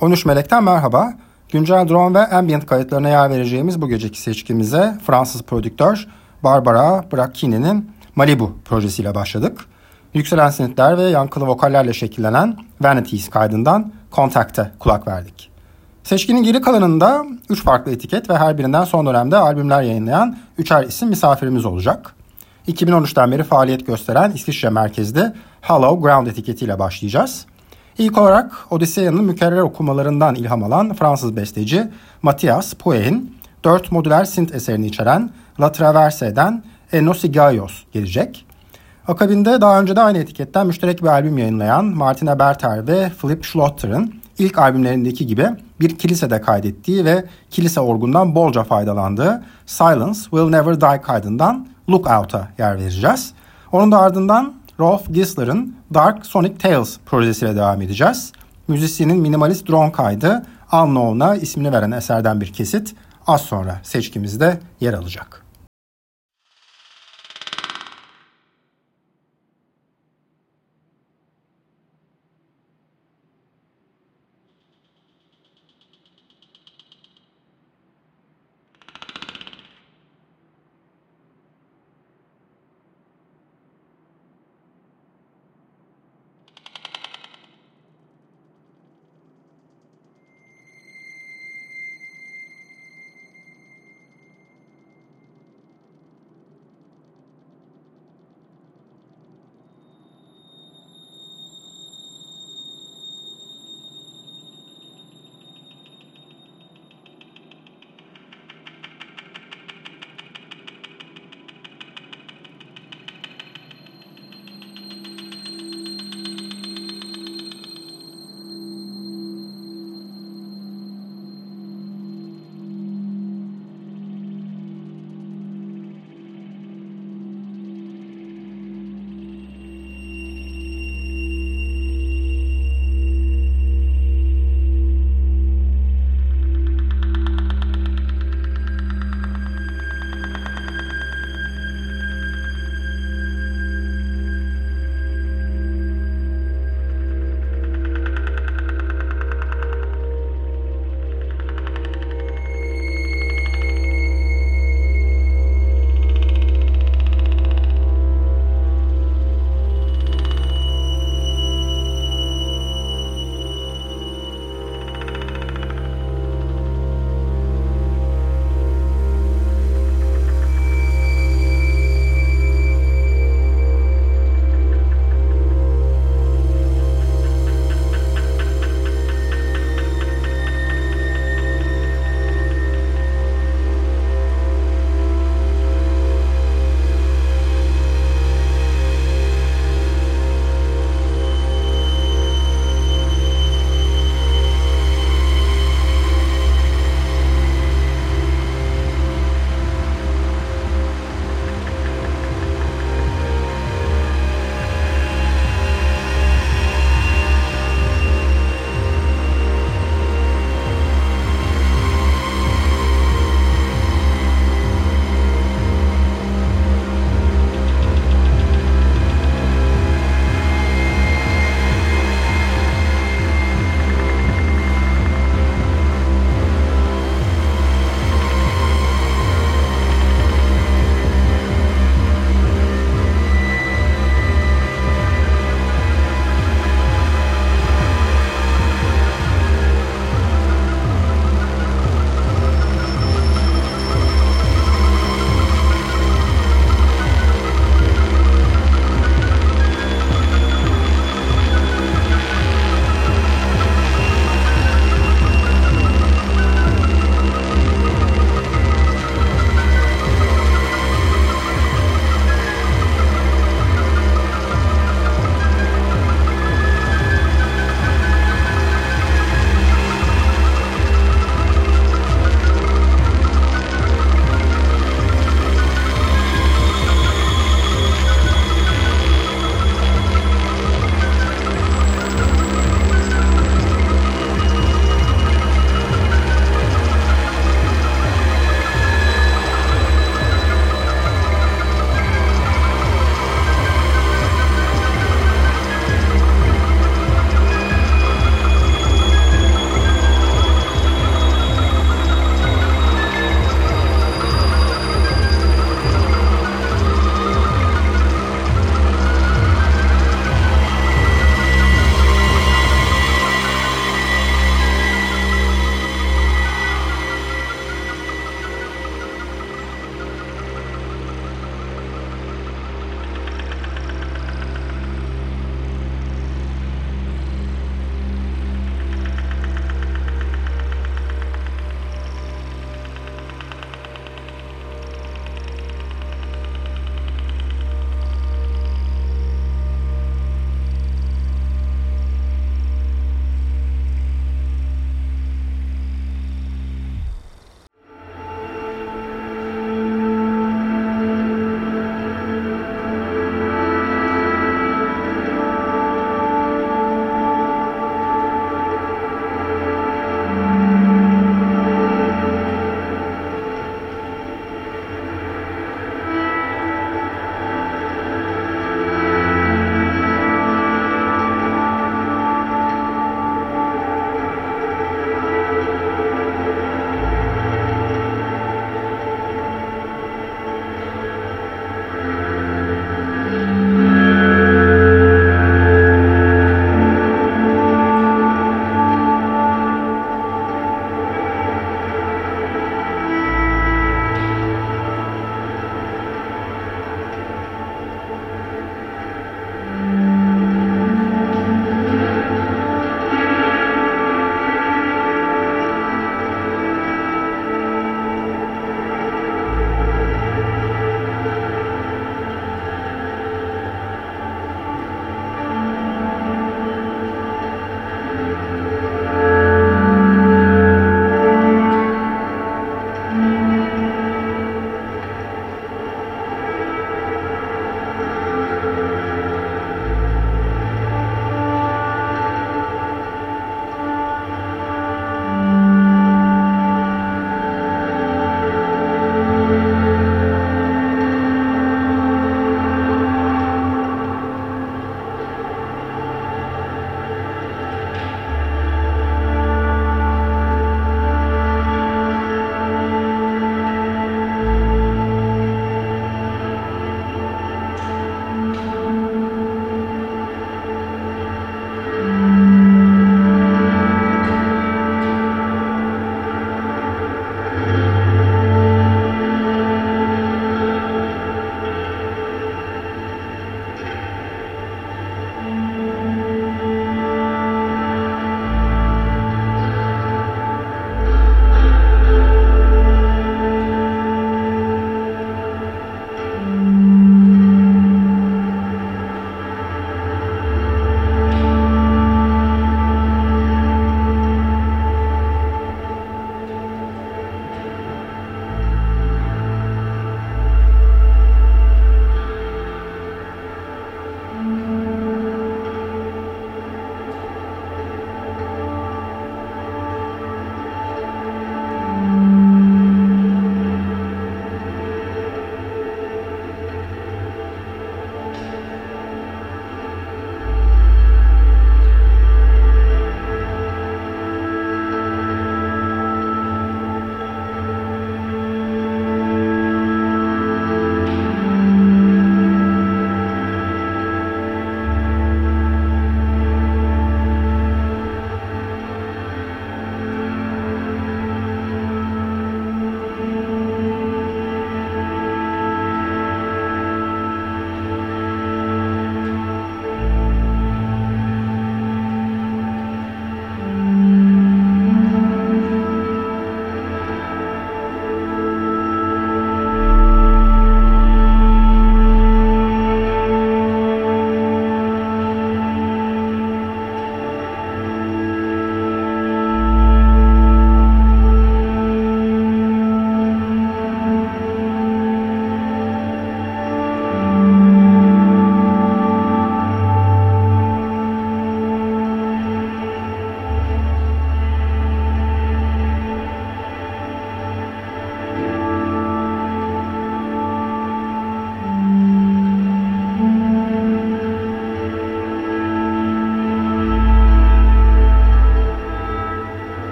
13 Melek'ten merhaba. Güncel drone ve ambient kayıtlarına yer vereceğimiz bu geceki seçkimize Fransız prodüktör Barbara Bracchini'nin Malibu projesiyle başladık. Yükselen sinitler ve yankılı vokallerle şekillenen Vanities kaydından Contact'e kulak verdik. Seçkinin geri kalanında 3 farklı etiket ve her birinden son dönemde albümler yayınlayan 3'er isim misafirimiz olacak. 2013'ten beri faaliyet gösteren İsviçre merkezli Hollow Ground etiketiyle başlayacağız. İlk olarak Odisseya'nın mükerrer okumalarından ilham alan Fransız besteci Mathias Pouet'in dört modüler synth eserini içeren La Traverse'den Enosigaios gelecek. Akabinde daha önce de aynı etiketten müşterek bir albüm yayınlayan Martina Berter ve Philip Schlotter'ın ilk albümlerindeki gibi bir kilisede kaydettiği ve kilise orgundan bolca faydalandığı Silence Will Never Die kaydından Lookout'a yer vereceğiz. Onun da ardından Rolf Gisler'ın Dark Sonic Tales projesiyle devam edeceğiz. Müzisyenin minimalist drone kaydı Unknown'a ismini veren eserden bir kesit az sonra seçkimizde yer alacak.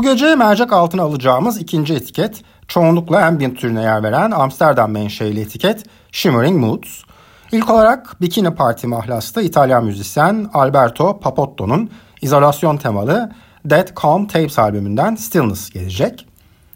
Bu gece mercek altına alacağımız ikinci etiket çoğunlukla ambient türüne yer veren Amsterdam menşeli etiket Shimmering Moods. İlk olarak Bikini Party mahlaslı İtalyan müzisyen Alberto Papotto'nun izolasyon temalı Dead Calm Tapes albümünden Stillness gelecek.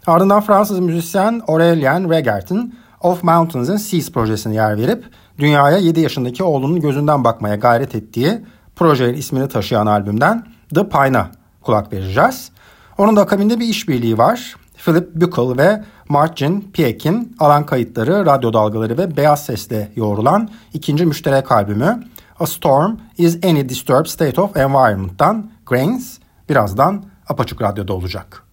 Ardından Fransız müzisyen Aurélien Regert'in Of Mountains and Seas projesine yer verip dünyaya 7 yaşındaki oğlunun gözünden bakmaya gayret ettiği projenin ismini taşıyan albümden The Pine'a kulak vereceğiz. Onun da akabinde bir işbirliği var. Philip Buckle ve Martin Pieck'in alan kayıtları, radyo dalgaları ve beyaz sesle yoğrulan ikinci müşterek albümü A Storm is Any Disturbed State of Environment'tan Grains birazdan Apaçık Radyo'da olacak.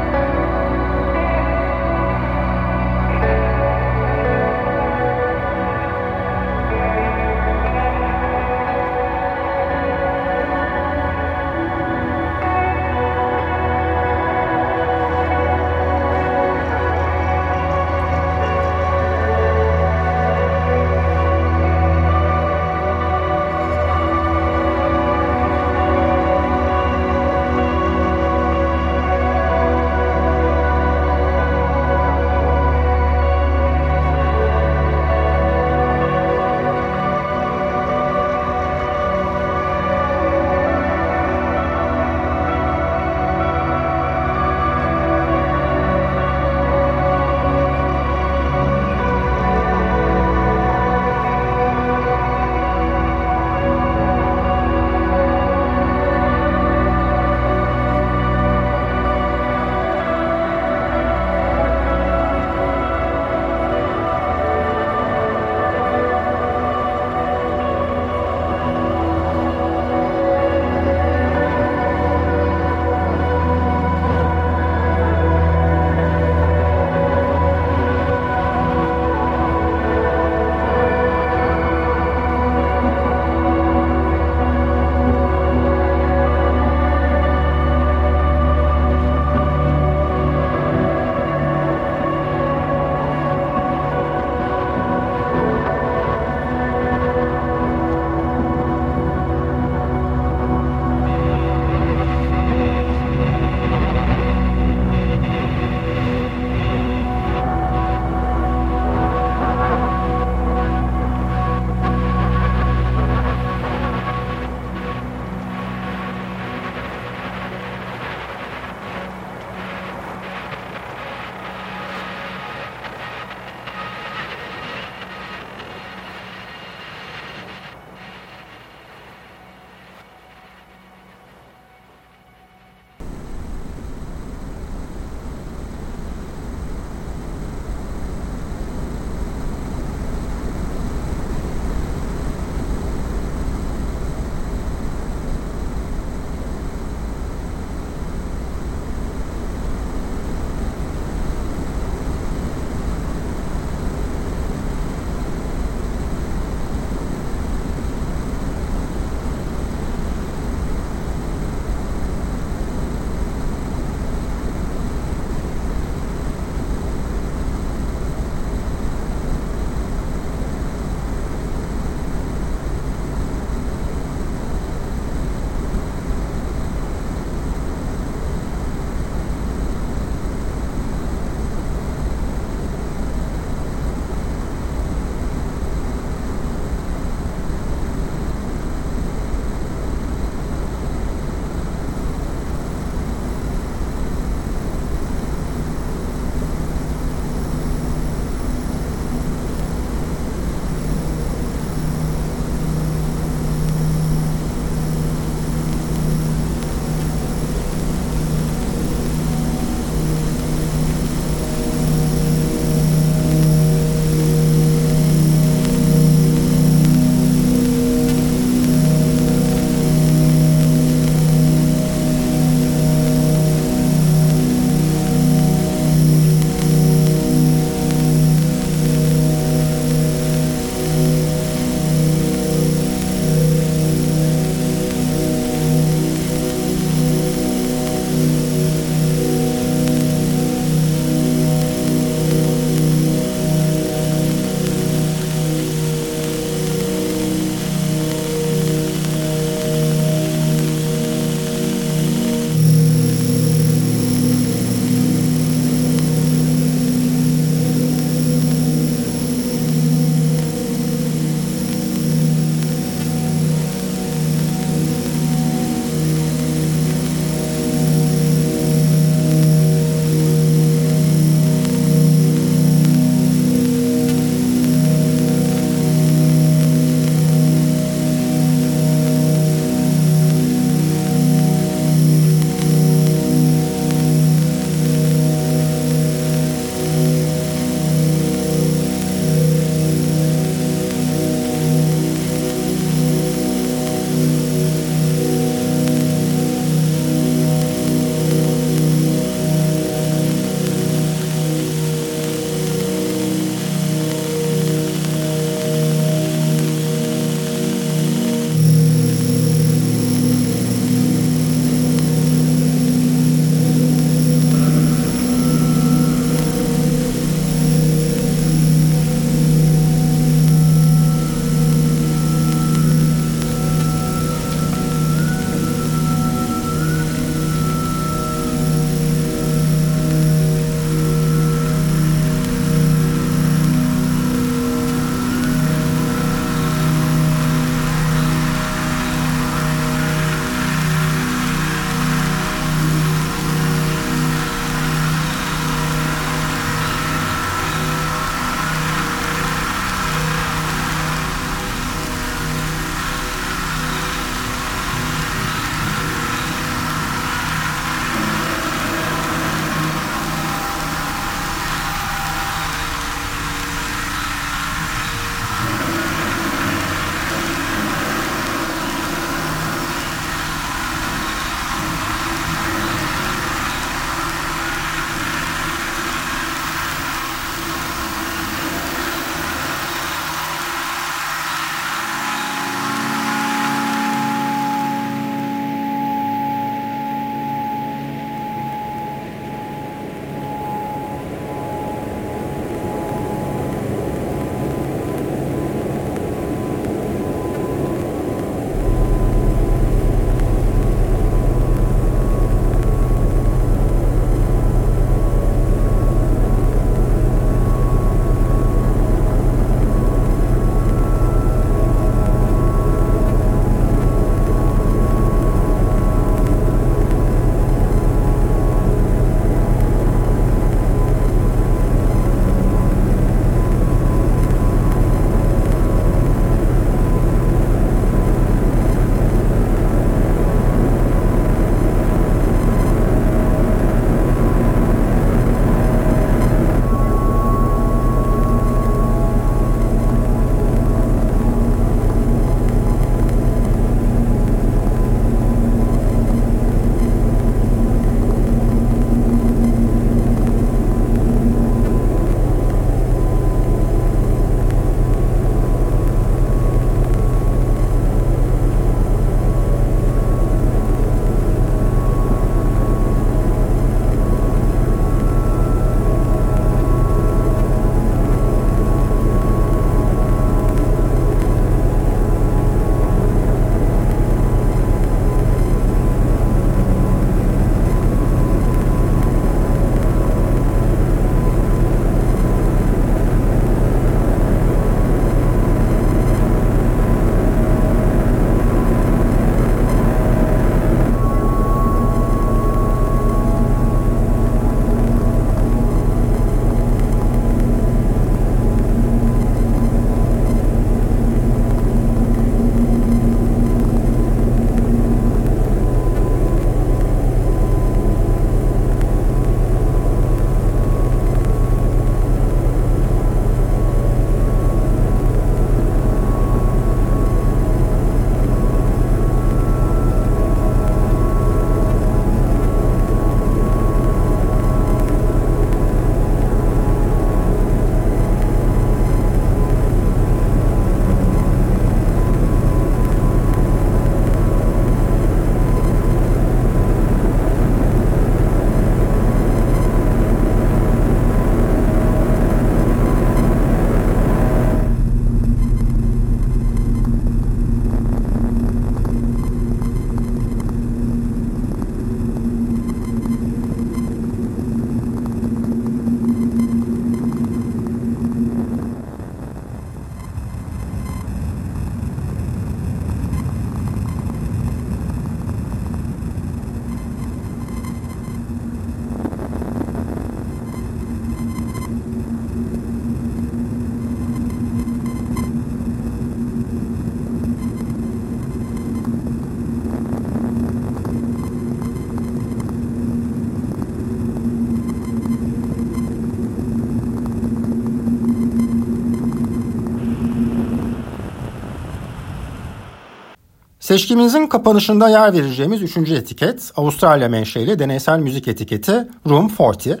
Seçkimizin kapanışında yer vereceğimiz üçüncü etiket Avustralya menşeli deneysel müzik etiketi Room 40.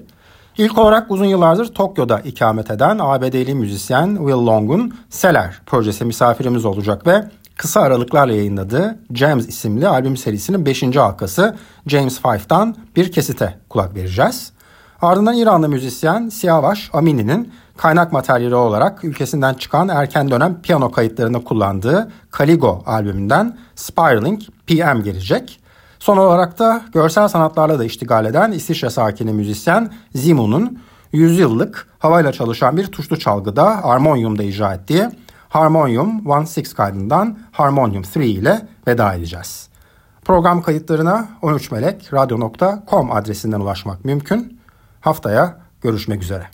İlk olarak uzun yıllardır Tokyo'da ikamet eden ABD'li müzisyen Will Long'un Seller projesi misafirimiz olacak ve kısa aralıklarla yayınladığı James isimli albüm serisinin 5. halkası James Five'dan bir kesite kulak vereceğiz. Ardından İranlı müzisyen Siyavaş Amini'nin kaynak materyali olarak ülkesinden çıkan erken dönem piyano kayıtlarını kullandığı Caligo albümünden Spiraling PM gelecek. Son olarak da görsel sanatlarla da iştigal eden İsviçre sakini müzisyen Zimu'nun yüzyıllık havayla çalışan bir tuşlu çalgıda armonyumda icra ettiği Harmonium 1-6 kaydından Harmonium 3 ile veda edeceğiz. Program kayıtlarına 13melekradyo.com adresinden ulaşmak mümkün. Haftaya görüşmek üzere.